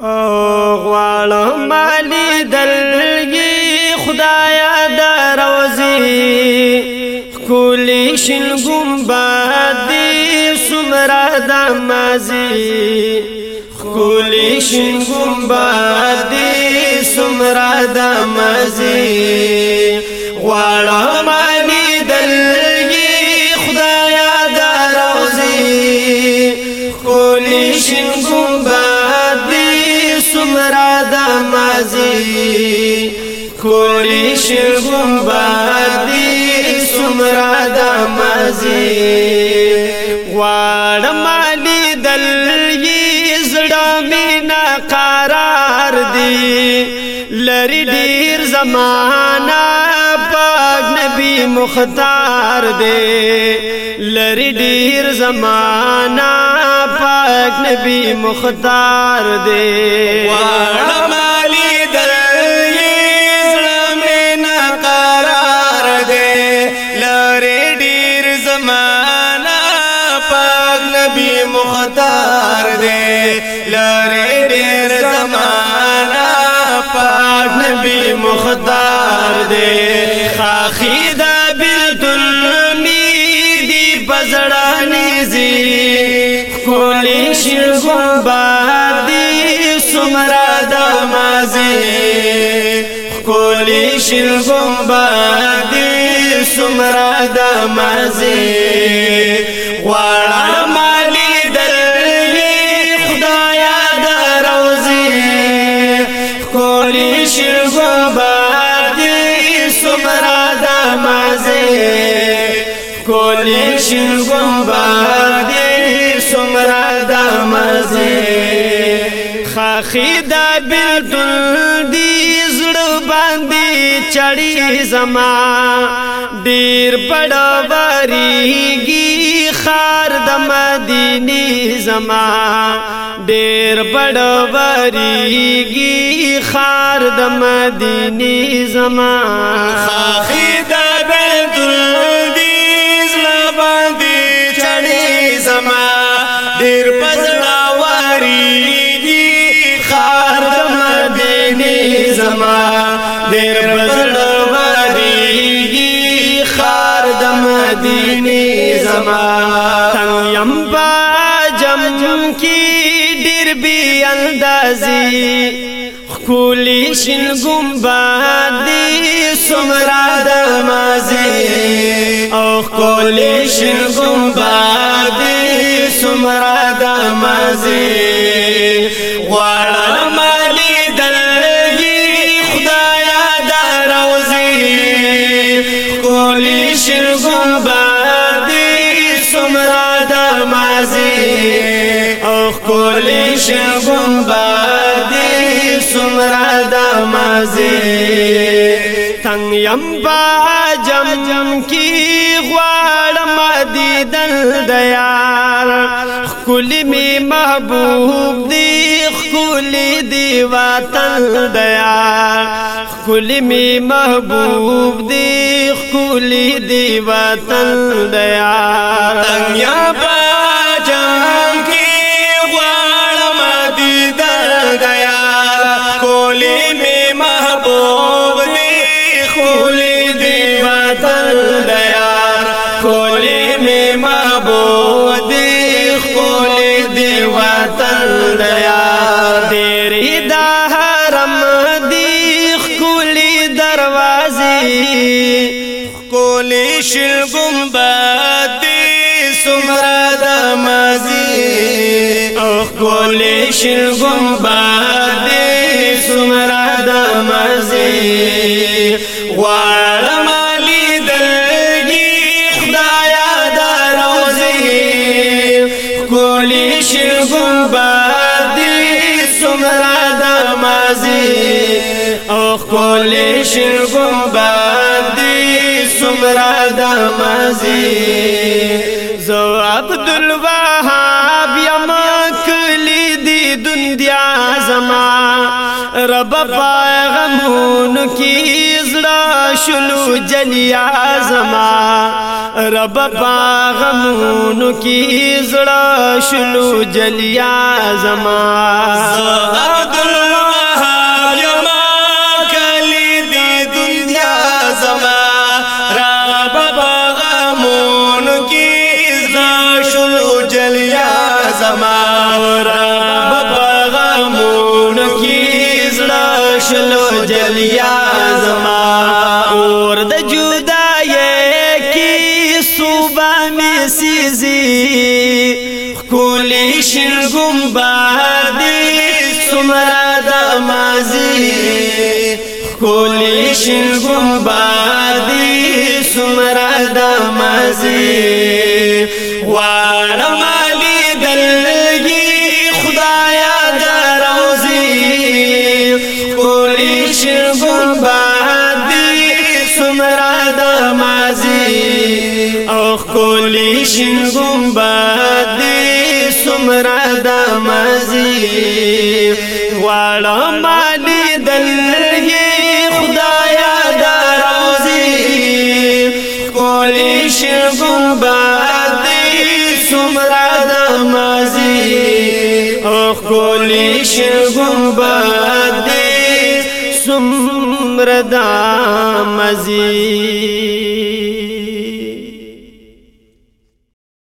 غواړم مالی دلګي خدایا د روزي کولی شل ګمباد سمرا د مازي کولی شل ګمباد سمرا د مازي غواړم شیر گمبادی سمرا دا مازی غوار مالی دل یی زڑا مینا قرار دی لری دیر زمانہ پاک نبی مختار دی لری دیر زمانہ پاک نبی مختار دی مدار دے لری ډیر زمانہ پاک نبی مختار دے خاخی دا بالکل می دی بزړانی زی کولی شیر ګمبا دی سمرا د مازی کولی شیر ګمبا دی سمرا د مازی کولی شین گمبا دی سمرا دا مزی خاخی دا بلدن دی زڑو باندی چڑی زما دیر بڑا باریگی خار دا مدینی زما دیر بڑا باریگی خار دا مدینی زما خاخی دا ډیر پزړه وریږي خار د مدینه زما ډیر پزړه وریږي خار د مدینه زما یم با جم کی ډیر بی اندازي خولي شین ګمبا نازي غواړم مالي دلګي خدایا دا روزي کولی شرګو بادي سمرا د مازي او کولی شرګو بادي سمرا د مازي تنگ يم با جم کی غواړم دیدن د یار کلی می محبوب دی کلی دی وطن دیا کلی می محبوب دی کلی دی وطن دیا تنگ یا دا حرم دی خکولی دروازی خکولی شلگم بادی سمرا دا مازی خکولی شلگم بادی سمرا دا مازی غوارم علی دلگی خدایا دا روزی خکولی شلگم بادی نازي او خولي شرګم باندې سمرا د مازي زو عبد الوهاب یما کلی دی دنیا زما رب پیغمون کی زړه شلو جنیا زما رب پیغمون کی زړه شلو جنیا زما عبد الوهاب زما ورا بغمون کی زلا شلو جلیا زما اور د جدای کی صبح می سیزی کولی شین دی سمرا د مازی کولی شین دی سمرا د مازی وارما شین ګمبد سمرا د مزي غواړه دل دلګي خدایا د روزي کولی شین ګمبد سمرا د مزي او کولی شین ګمبد سمرا د مزي